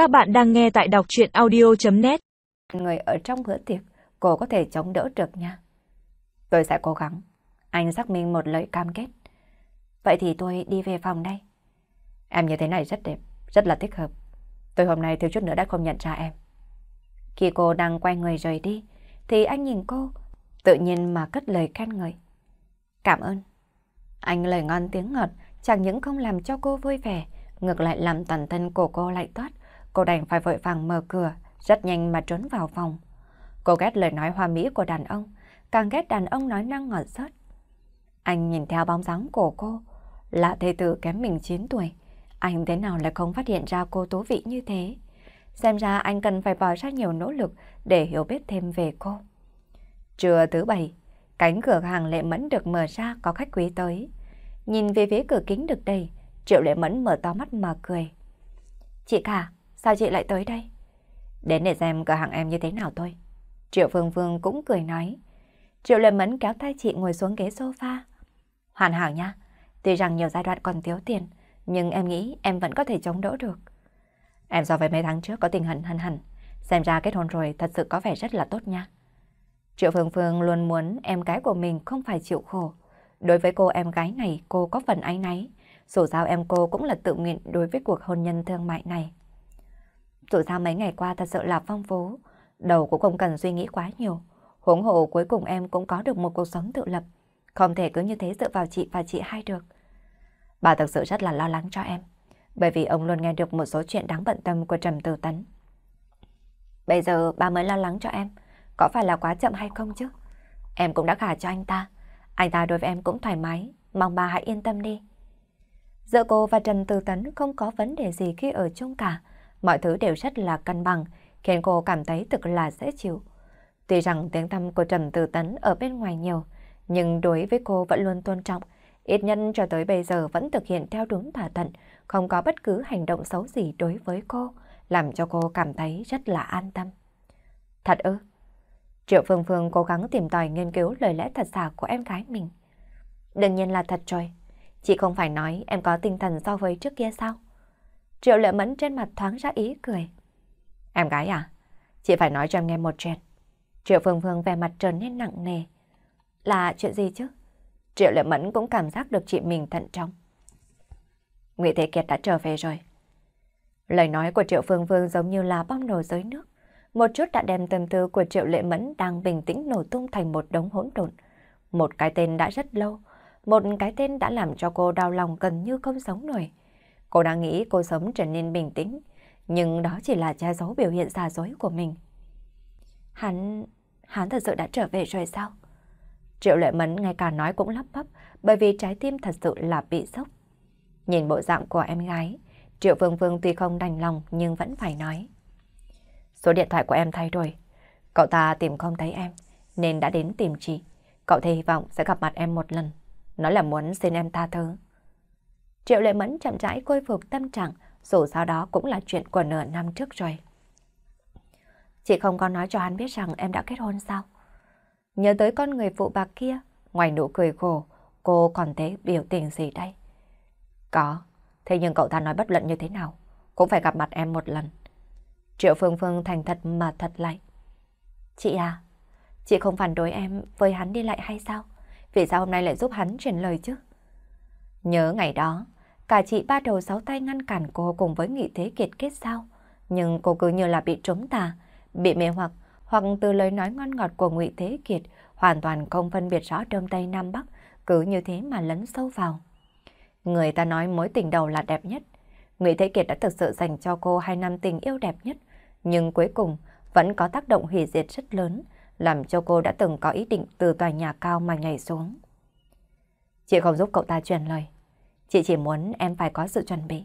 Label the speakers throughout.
Speaker 1: Các bạn đang nghe tại đọc chuyện audio.net
Speaker 2: Người ở trong bữa tiệc, cô có thể chống đỡ được nha. Tôi sẽ cố gắng. Anh xác minh một lời cam kết. Vậy thì tôi đi về phòng đây. Em như thế này rất đẹp, rất là thích hợp. Tôi hôm nay thiếu chút nữa đã không nhận ra em. Khi cô đang quay người rời đi, thì anh nhìn cô, tự nhiên mà cất lời khen ngợi. Cảm ơn. Anh lời ngon tiếng ngọt, chẳng những không làm cho cô vui vẻ, ngược lại làm toàn thân của cô lại toát. Cô đành phải vội vàng mở cửa, rất nhanh mà trốn vào phòng. Cô ghét lời nói hoa mỹ của đàn ông, càng ghét đàn ông nói năng ngọt sớt. Anh nhìn theo bóng dáng của cô, là thê tử kém mình 9 tuổi. Anh thế nào lại không phát hiện ra cô tố vị như thế? Xem ra anh cần phải bỏ ra nhiều nỗ lực để hiểu biết thêm về cô. Trưa thứ bảy, cánh cửa hàng Lệ Mẫn được mở ra có khách quý tới. Nhìn về phía cửa kính được đầy, Triệu Lệ Mẫn mở to mắt mà cười. Chị cả, sao chị lại tới đây? Đến để xem cửa hàng em như thế nào thôi. Triệu Phương Phương cũng cười nói. Triệu lâm Mẫn kéo tay chị ngồi xuống ghế sofa. Hoàn hảo nha, tuy rằng nhiều giai đoạn còn thiếu tiền, nhưng em nghĩ em vẫn có thể chống đỡ được. Em so với mấy tháng trước có tình hình hân hẳn, xem ra kết hôn rồi thật sự có vẻ rất là tốt nha. Triệu Phương Phương luôn muốn em gái của mình không phải chịu khổ. Đối với cô em gái này cô có phần áy náy, dù sao em cô cũng là tự nguyện đối với cuộc hôn nhân thương mại này. Dù sao mấy ngày qua thật sự là phong phú, đầu cũng không cần suy nghĩ quá nhiều. Huống hộ cuối cùng em cũng có được một cuộc sống tự lập, không thể cứ như thế dựa vào chị và chị hai được. Bà thật sự rất là lo lắng cho em, bởi vì ông luôn nghe được một số chuyện đáng bận tâm của Trầm Tử Tấn. Bây giờ bà mới lo lắng cho em, có phải là quá chậm hay không chứ? Em cũng đã gả cho anh ta, anh ta đối với em cũng thoải mái, mong bà hãy yên tâm đi. Giữa cô và Trần Tử Tấn không có vấn đề gì khi ở chung cả, mọi thứ đều rất là cân bằng, khiến cô cảm thấy thực là dễ chịu. Tuy rằng tiếng thăm của Trần Tử Tấn ở bên ngoài nhiều, nhưng đối với cô vẫn luôn tôn trọng, ít nhất cho tới bây giờ vẫn thực hiện theo đúng thỏa thuận, không có bất cứ hành động xấu gì đối với cô, làm cho cô cảm thấy rất là an tâm. Thật ư? Triệu Phương Phương cố gắng tìm tòi nghiên cứu lời lẽ thật giả của em gái mình. Đương nhiên là thật rồi. Chị không phải nói em có tinh thần so với trước kia sao? Triệu lệ mẫn trên mặt thoáng ra ý cười. Em gái à? Chị phải nói cho em nghe một chuyện. Triệu Phương Phương vẻ mặt trở nên nặng nề. Là chuyện gì chứ? Triệu lệ mẫn cũng cảm giác được chị mình thận trọng. Nguyễn Thế Kiệt đã trở về rồi. Lời nói của Triệu Phương Phương giống như là bom nổ dưới nước. Một chút đã đem tâm tư của Triệu Lệ Mẫn đang bình tĩnh nổ tung thành một đống hỗn độn. Một cái tên đã rất lâu, một cái tên đã làm cho cô đau lòng gần như không sống nổi. Cô đang nghĩ cô sống trở nên bình tĩnh, nhưng đó chỉ là che giấu biểu hiện xa dối của mình. Hắn... hắn thật sự đã trở về rồi sao? Triệu Lệ Mẫn ngay cả nói cũng lắp bắp, bởi vì trái tim thật sự là bị sốc. Nhìn bộ dạng của em gái, Triệu Phương Phương tuy không đành lòng nhưng vẫn phải nói. Số điện thoại của em thay đổi. Cậu ta tìm không thấy em, nên đã đến tìm chị. Cậu thề hy vọng sẽ gặp mặt em một lần. Nói là muốn xin em tha thứ. Triệu Lệ Mẫn chậm rãi khôi phục tâm trạng, dù sau đó cũng là chuyện của nửa năm trước rồi. Chị không có nói cho hắn biết rằng em đã kết hôn sao? Nhớ tới con người phụ bạc kia, ngoài nụ cười khổ, cô còn thấy biểu tình gì đây? Có, thế nhưng cậu ta nói bất luận như thế nào, cũng phải gặp mặt em một lần. Triệu Phương Phương thành thật mà thật lại. Chị à, chị không phản đối em với hắn đi lại hay sao? Vì sao hôm nay lại giúp hắn truyền lời chứ? Nhớ ngày đó, cả chị ba đầu sáu tay ngăn cản cô cùng với Nghị Thế Kiệt kết sao. Nhưng cô cứ như là bị trống tà, bị mê hoặc, hoặc từ lời nói ngon ngọt của Ngụy Thế Kiệt hoàn toàn không phân biệt rõ Đông Tây Nam Bắc, cứ như thế mà lấn sâu vào. Người ta nói mối tình đầu là đẹp nhất. Ngụy Thế Kiệt đã thực sự dành cho cô hai năm tình yêu đẹp nhất, nhưng cuối cùng vẫn có tác động hủy diệt rất lớn, làm cho cô đã từng có ý định từ tòa nhà cao mà nhảy xuống. Chị không giúp cậu ta truyền lời. Chị chỉ muốn em phải có sự chuẩn bị.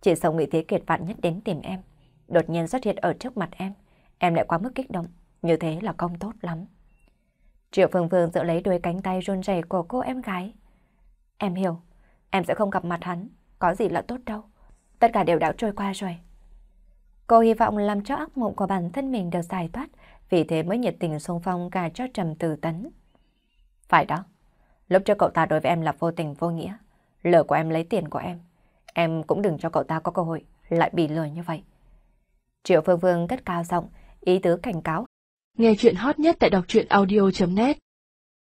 Speaker 2: Chị sợ Ngụy Thế Kiệt vạn nhất đến tìm em, đột nhiên xuất hiện ở trước mặt em, em lại quá mức kích động, như thế là không tốt lắm. Triệu Phương Phương giữ lấy đôi cánh tay run rẩy của cô em gái. Em hiểu, em sẽ không gặp mặt hắn, có gì là tốt đâu. Tất cả đều đã trôi qua rồi. Cô hy vọng làm cho ác mộng của bản thân mình được giải thoát, vì thế mới nhiệt tình xung phong cả cho Trầm từ Tấn. Phải đó, lúc trước cậu ta đối với em là vô tình vô nghĩa, lừa của em lấy tiền của em. Em cũng đừng cho cậu ta có cơ hội lại bị lừa như vậy. Triệu Phương Phương cất cao giọng, ý tứ cảnh cáo.
Speaker 1: Nghe chuyện hot nhất tại đọc truyện audio.net